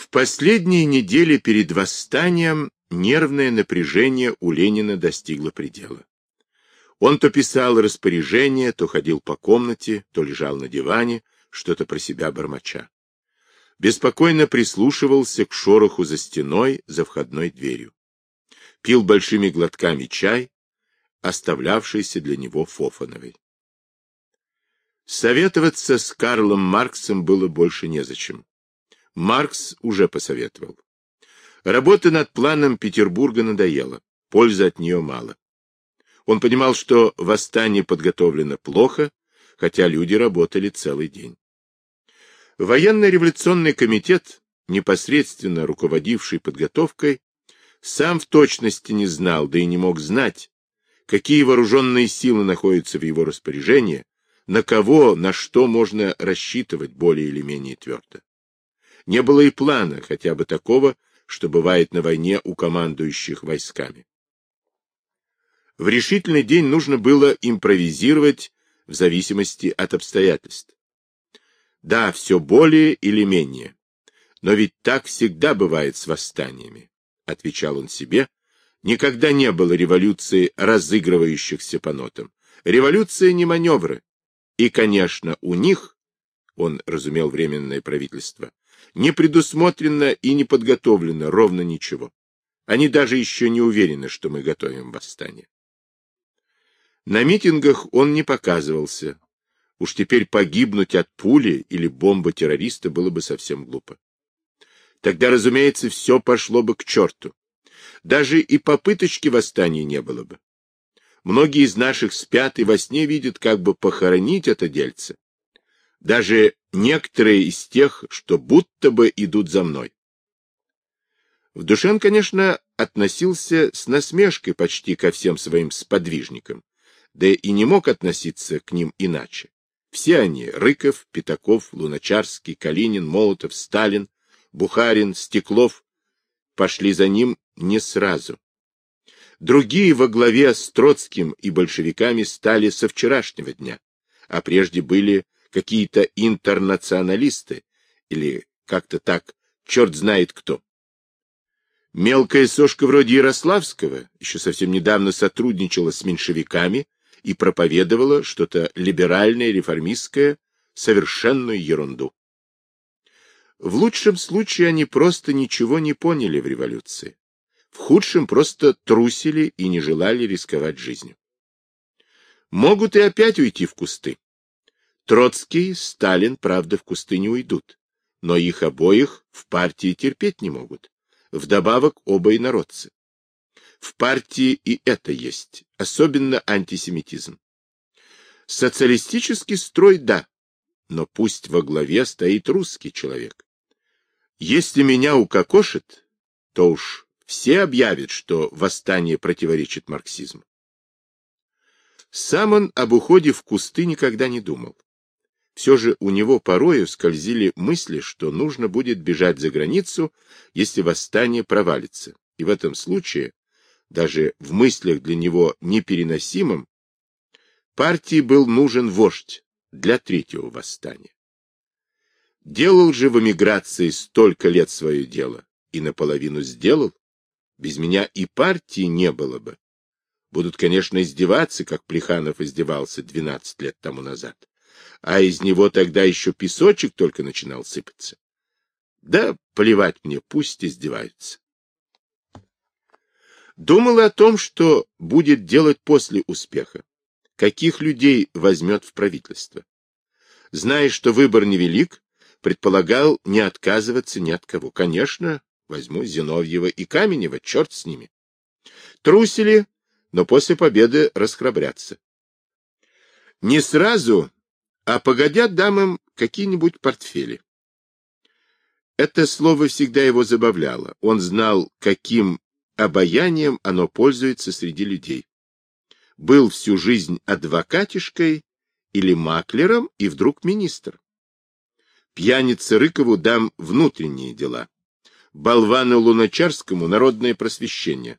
В последние недели перед восстанием нервное напряжение у Ленина достигло предела. Он то писал распоряжение, то ходил по комнате, то лежал на диване, что-то про себя бормоча. Беспокойно прислушивался к шороху за стеной, за входной дверью. Пил большими глотками чай, оставлявшийся для него Фофановой. Советоваться с Карлом Марксом было больше незачем. Маркс уже посоветовал. Работа над планом Петербурга надоела, пользы от нее мало. Он понимал, что восстание подготовлено плохо, хотя люди работали целый день. Военно-революционный комитет, непосредственно руководивший подготовкой, сам в точности не знал, да и не мог знать, какие вооруженные силы находятся в его распоряжении, на кого, на что можно рассчитывать более или менее твердо. Не было и плана, хотя бы такого, что бывает на войне у командующих войсками. В решительный день нужно было импровизировать в зависимости от обстоятельств. Да, все более или менее. Но ведь так всегда бывает с восстаниями, отвечал он себе. Никогда не было революции, разыгрывающихся по нотам. Революция не маневры. И, конечно, у них, он разумел временное правительство, не предусмотрено и не подготовлено ровно ничего. Они даже еще не уверены, что мы готовим восстание. На митингах он не показывался. Уж теперь погибнуть от пули или бомбы террориста было бы совсем глупо. Тогда, разумеется, все пошло бы к черту. Даже и попыточки восстания не было бы. Многие из наших спят и во сне видят, как бы похоронить это дельце. Даже некоторые из тех, что будто бы идут за мной. В душе он, конечно, относился с насмешкой почти ко всем своим сподвижникам да и не мог относиться к ним иначе. Все они — Рыков, Пятаков, Луначарский, Калинин, Молотов, Сталин, Бухарин, Стеклов — пошли за ним не сразу. Другие во главе с Троцким и большевиками стали со вчерашнего дня, а прежде были какие-то интернационалисты или как-то так, черт знает кто. Мелкая сошка вроде Ярославского еще совсем недавно сотрудничала с меньшевиками и проповедовала что-то либеральное, реформистское, совершенную ерунду. В лучшем случае они просто ничего не поняли в революции. В худшем просто трусили и не желали рисковать жизнью. Могут и опять уйти в кусты. Троцкий, Сталин, правда, в кусты не уйдут, но их обоих в партии терпеть не могут. Вдобавок оба инородцы. В партии и это есть, особенно антисемитизм. Социалистический строй – да, но пусть во главе стоит русский человек. Если меня укокошит, то уж все объявят, что восстание противоречит марксизму. Сам он об уходе в кусты никогда не думал. Все же у него порою скользили мысли, что нужно будет бежать за границу, если восстание провалится, и в этом случае даже в мыслях для него непереносимым, партии был нужен вождь для третьего восстания. Делал же в эмиграции столько лет свое дело, и наполовину сделал. Без меня и партии не было бы. Будут, конечно, издеваться, как Плеханов издевался 12 лет тому назад. А из него тогда еще песочек только начинал сыпаться. Да плевать мне, пусть издеваются. Думала о том, что будет делать после успеха, каких людей возьмет в правительство. Зная, что выбор невелик, предполагал не отказываться ни от кого. Конечно, возьму Зиновьева и Каменева, черт с ними. Трусили, но после победы расхрабрятся. Не сразу, а погодя дам им какие-нибудь портфели. Это слово всегда его забавляло. Он знал, каким обаянием оно пользуется среди людей. Был всю жизнь адвокатишкой или маклером и вдруг министр. Пьянице Рыкову дам внутренние дела. Болвану Луначарскому народное просвещение.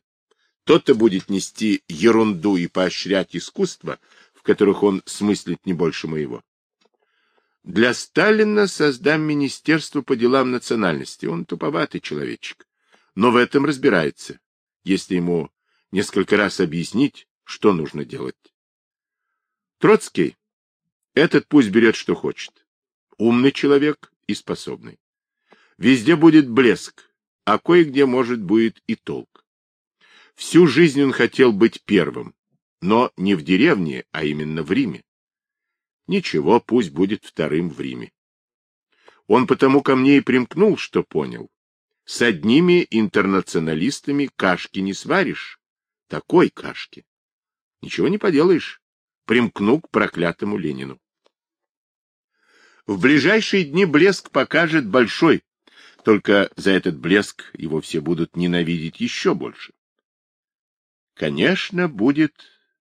Тот-то будет нести ерунду и поощрять искусства, в которых он смыслит не больше моего. Для Сталина создам Министерство по делам национальности. Он туповатый человечек, но в этом разбирается, если ему несколько раз объяснить, что нужно делать. Троцкий, этот пусть берет, что хочет. Умный человек и способный. Везде будет блеск, а кое-где, может, будет и толк. Всю жизнь он хотел быть первым, но не в деревне, а именно в Риме. Ничего, пусть будет вторым в Риме. Он потому ко мне и примкнул, что понял. С одними интернационалистами кашки не сваришь. Такой кашки. Ничего не поделаешь. Примкну к проклятому Ленину. В ближайшие дни блеск покажет большой, только за этот блеск его все будут ненавидеть еще больше. Конечно, будет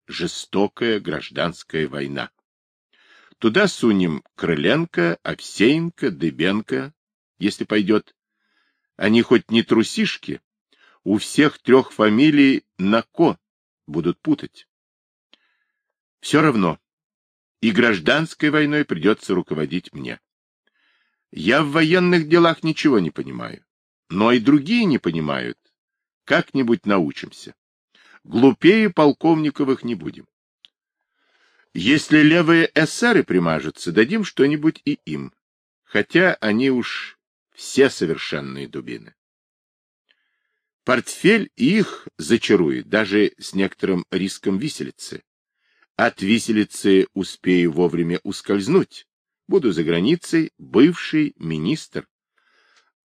жестокая гражданская война. Туда сунем Крыленко, Овсеенко, Дыбенко, если пойдет. Они хоть не трусишки, у всех трех фамилий на «ко» будут путать. Все равно, и гражданской войной придется руководить мне. Я в военных делах ничего не понимаю, но и другие не понимают. Как-нибудь научимся. Глупее полковниковых не будем. Если левые эсеры примажутся, дадим что-нибудь и им, хотя они уж все совершенные дубины. Портфель их зачарует, даже с некоторым риском виселицы. От виселицы успею вовремя ускользнуть. Буду за границей, бывший министр.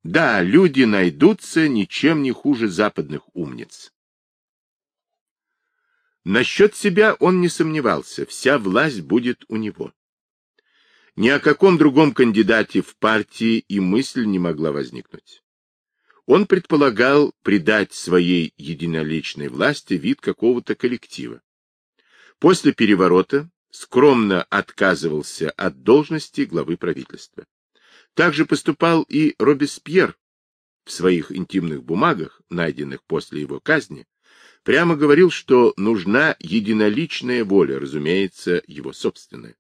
Да, люди найдутся ничем не хуже западных умниц. Насчет себя он не сомневался, вся власть будет у него. Ни о каком другом кандидате в партии и мысль не могла возникнуть. Он предполагал придать своей единоличной власти вид какого-то коллектива. После переворота скромно отказывался от должности главы правительства. Также поступал и Робеспьер в своих интимных бумагах, найденных после его казни, прямо говорил, что нужна единоличная воля, разумеется, его собственная.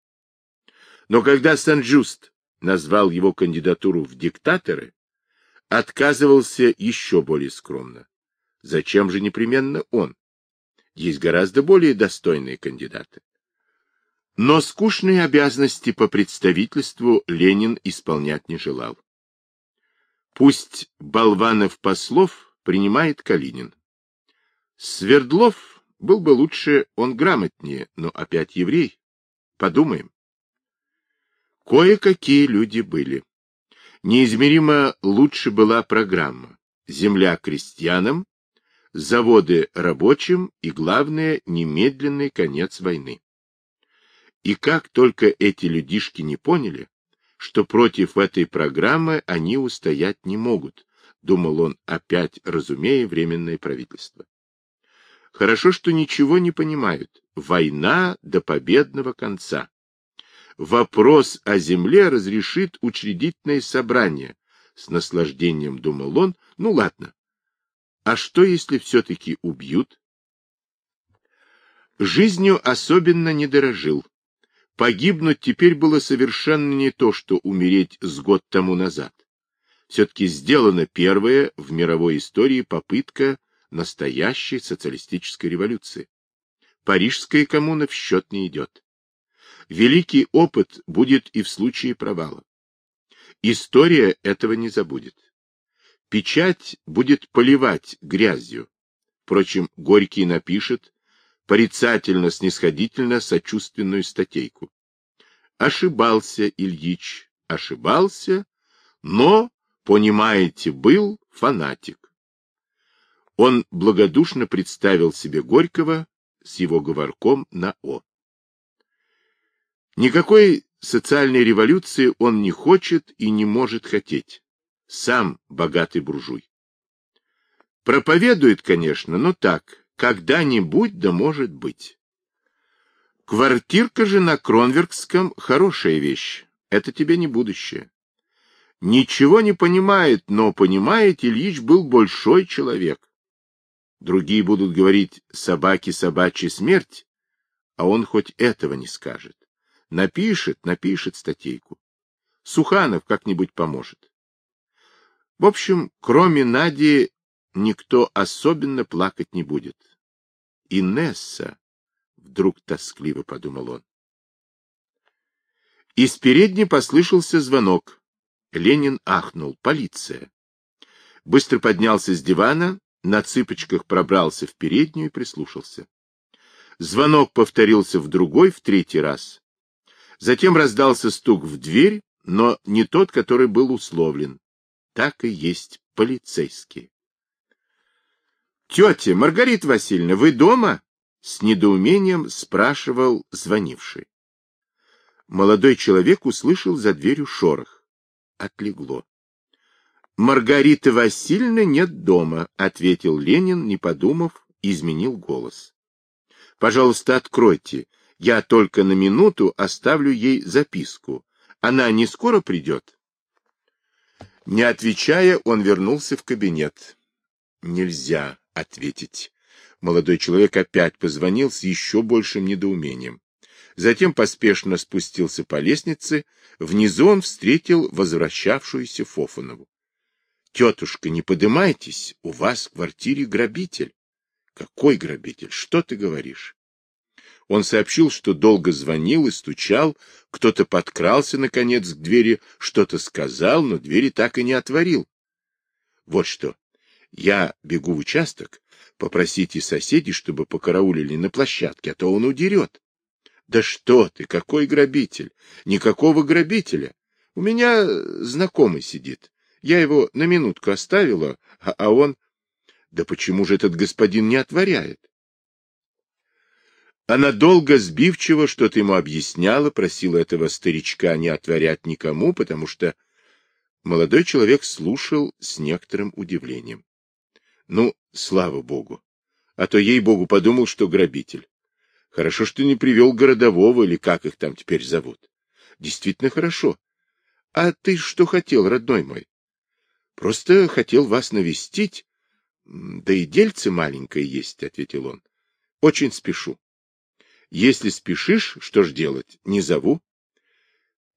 Но когда Сан-Джуст назвал его кандидатуру в диктаторы, отказывался еще более скромно. Зачем же непременно он? Есть гораздо более достойные кандидаты. Но скучные обязанности по представительству Ленин исполнять не желал. Пусть болванов-послов принимает Калинин. Свердлов был бы лучше, он грамотнее, но опять еврей. Подумаем. Кое-какие люди были. Неизмеримо лучше была программа. Земля крестьянам, заводы рабочим и, главное, немедленный конец войны. И как только эти людишки не поняли, что против этой программы они устоять не могут, думал он, опять разумея временное правительство. Хорошо, что ничего не понимают. Война до победного конца. Вопрос о земле разрешит учредительное собрание. С наслаждением думал он. Ну ладно. А что, если все-таки убьют? Жизнью особенно не дорожил. Погибнуть теперь было совершенно не то, что умереть с год тому назад. Все-таки сделана первая в мировой истории попытка настоящей социалистической революции. Парижская коммуна в счет не идет. Великий опыт будет и в случае провала. История этого не забудет. Печать будет поливать грязью. Впрочем, Горький напишет порицательно-снисходительно сочувственную статейку. Ошибался Ильич, ошибался, но, понимаете, был фанатик. Он благодушно представил себе Горького с его говорком на «о». Никакой социальной революции он не хочет и не может хотеть. Сам богатый буржуй. Проповедует, конечно, но так, когда-нибудь да может быть. Квартирка же на Кронверкском хорошая вещь. Это тебе не будущее. Ничего не понимает, но понимает, Ильич был большой человек. Другие будут говорить «собаки собачья смерть», а он хоть этого не скажет. Напишет, напишет статейку. Суханов как-нибудь поможет. В общем, кроме Нади, никто особенно плакать не будет. Инесса, вдруг тоскливо подумал он. Из передней послышался звонок. Ленин ахнул. Полиция. Быстро поднялся с дивана, на цыпочках пробрался в переднюю и прислушался. Звонок повторился в другой, в третий раз. Затем раздался стук в дверь, но не тот, который был условлен. Так и есть полицейские. — Тетя, Маргарита Васильевна, вы дома? — с недоумением спрашивал звонивший. Молодой человек услышал за дверью шорох. Отлегло. — Маргарита Васильевна нет дома, — ответил Ленин, не подумав, изменил голос. — Пожалуйста, откройте. Я только на минуту оставлю ей записку. Она не скоро придет? Не отвечая, он вернулся в кабинет. Нельзя ответить. Молодой человек опять позвонил с еще большим недоумением. Затем поспешно спустился по лестнице. Внизу он встретил возвращавшуюся Фофанову. — Тетушка, не подымайтесь, у вас в квартире грабитель. — Какой грабитель? Что ты говоришь? Он сообщил, что долго звонил и стучал, кто-то подкрался, наконец, к двери, что-то сказал, но двери так и не отворил. Вот что. Я бегу в участок, попросите соседей, чтобы покараулили на площадке, а то он удерет. Да что ты, какой грабитель? Никакого грабителя. У меня знакомый сидит. Я его на минутку оставила, а, а он... Да почему же этот господин не отворяет? Она долго сбивчиво что-то ему объясняла, просила этого старичка не отворять никому, потому что молодой человек слушал с некоторым удивлением. Ну, слава богу. А то ей-богу подумал, что грабитель. Хорошо, что не привел городового, или как их там теперь зовут. Действительно хорошо. А ты что хотел, родной мой? Просто хотел вас навестить. Да и дельце маленькое есть, — ответил он. Очень спешу. Если спешишь, что ж делать, не зову.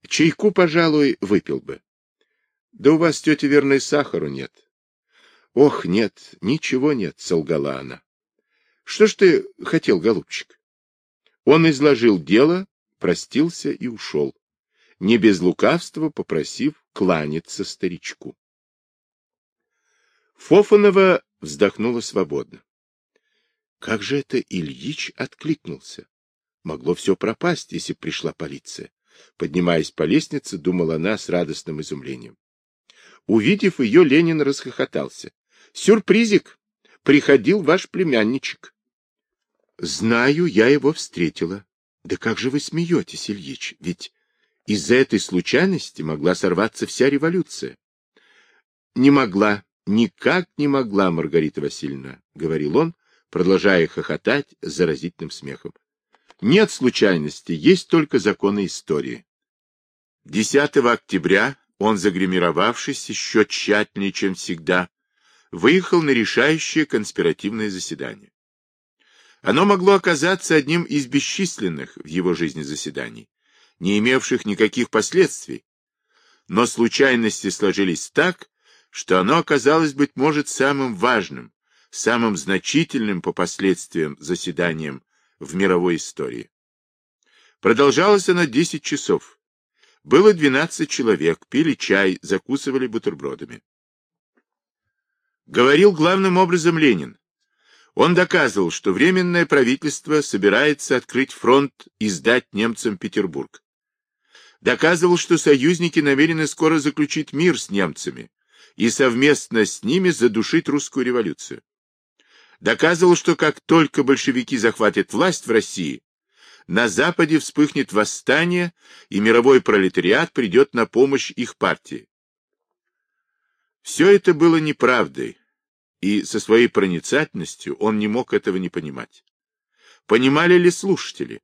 Чайку, пожалуй, выпил бы. Да у вас, тетя, верной сахару нет. Ох, нет, ничего нет, солгала она. Что ж ты хотел, голубчик? Он изложил дело, простился и ушел, не без лукавства попросив кланяться старичку. Фофанова вздохнула свободно. Как же это Ильич откликнулся? Могло все пропасть, если пришла полиция. Поднимаясь по лестнице, думала она с радостным изумлением. Увидев ее, Ленин расхохотался. — Сюрпризик! Приходил ваш племянничек. — Знаю, я его встретила. Да как же вы смеетесь, Ильич? Ведь из-за этой случайности могла сорваться вся революция. — Не могла, никак не могла, Маргарита Васильевна, — говорил он, продолжая хохотать заразительным смехом. Нет случайности, есть только законы истории. 10 октября он, загримировавшись еще тщательнее, чем всегда, выехал на решающее конспиративное заседание. Оно могло оказаться одним из бесчисленных в его жизни заседаний, не имевших никаких последствий, но случайности сложились так, что оно оказалось, быть может, самым важным, самым значительным по последствиям заседанием в мировой истории. Продолжалось она 10 часов. Было 12 человек, пили чай, закусывали бутербродами. Говорил главным образом Ленин. Он доказывал, что Временное правительство собирается открыть фронт и сдать немцам Петербург. Доказывал, что союзники намерены скоро заключить мир с немцами и совместно с ними задушить русскую революцию доказывал, что как только большевики захватят власть в России, на Западе вспыхнет восстание, и мировой пролетариат придет на помощь их партии. Все это было неправдой, и со своей проницательностью он не мог этого не понимать. Понимали ли слушатели?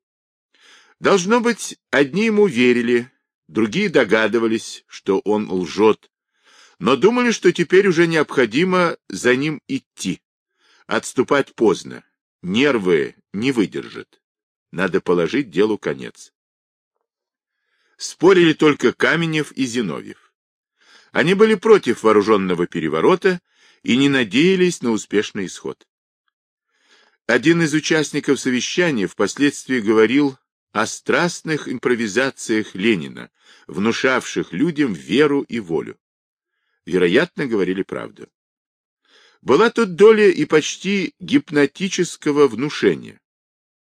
Должно быть, одни ему верили, другие догадывались, что он лжет, но думали, что теперь уже необходимо за ним идти. Отступать поздно. Нервы не выдержат. Надо положить делу конец. Спорили только Каменев и Зиновьев. Они были против вооруженного переворота и не надеялись на успешный исход. Один из участников совещания впоследствии говорил о страстных импровизациях Ленина, внушавших людям веру и волю. Вероятно, говорили правду. Была тут доля и почти гипнотического внушения.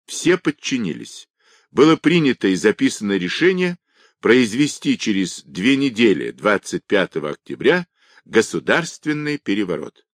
Все подчинились. Было принято и записано решение произвести через две недели, 25 октября, государственный переворот.